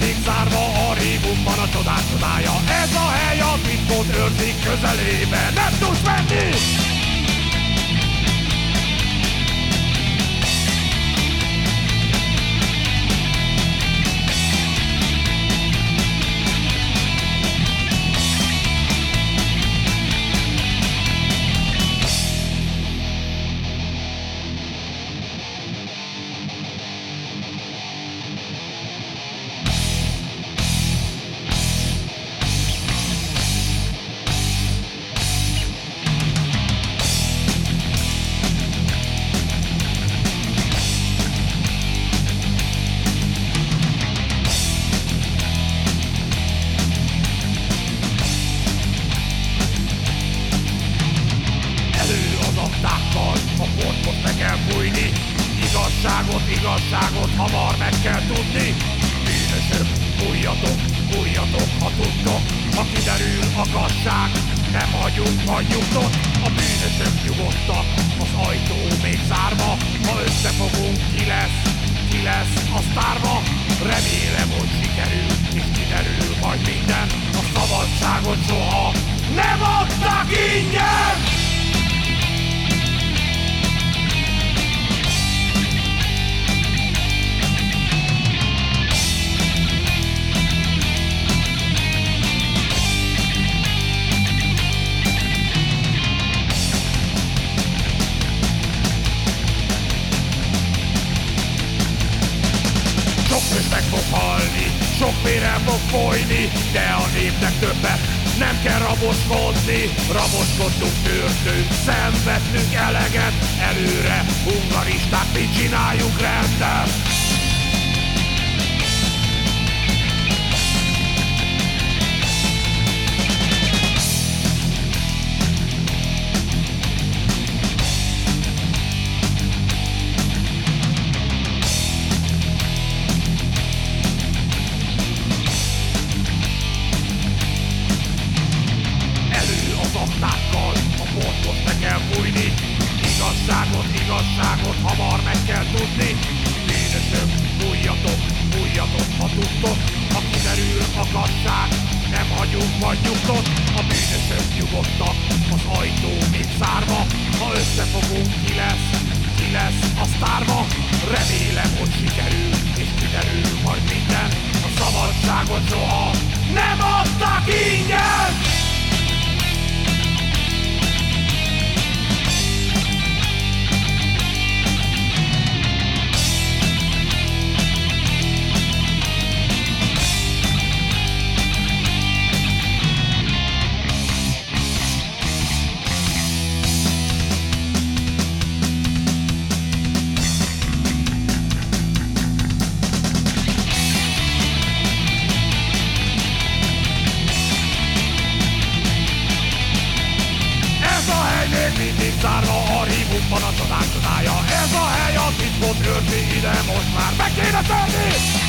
mindig zárva a régumban a csodák csodája Ez a hely a titkot őrzik közelében. Nem tudsz menni! Kell fújni Igazságot, igazságot hamar meg kell tudni. Bűnösök, fújjatok, fújjatok, ha tudtok. Ha kiderül a gazság, nem hagyunk, hagyjuk A bűnösök nyugodtak, az ajtó még zárva. Ha összefogunk, ki lesz, ki lesz a sztárba Remélem, hogy sikerül, és kiderül majd minden. A szabadságot soha nem adtak ingyen! Sok nős meg fog halni, sok vére fog folyni, de a népnek többet nem kell raboskodni. Raboskodtunk, törtünk, szenvedtünk eleget, előre hungaristák, mit csináljunk rendet? Kell fújni Igazságot, igazságot hamar meg kell tudni. Bűnösök, fújjatok, fújjatok, ha tudtok. Ha kiderül a gazság, nem hagyunk vagy nyugtot A bűnösök nyugodtak, az ajtó még zárva. Ha összefogunk, ki lesz, ki lesz a sztárba Remélem, hogy sikerül, és kiderül majd minden. A szabadságot soha zárva, archívumban a csodák csodája Ez a hely a titkot őrzi ide most már meg kéne tenni!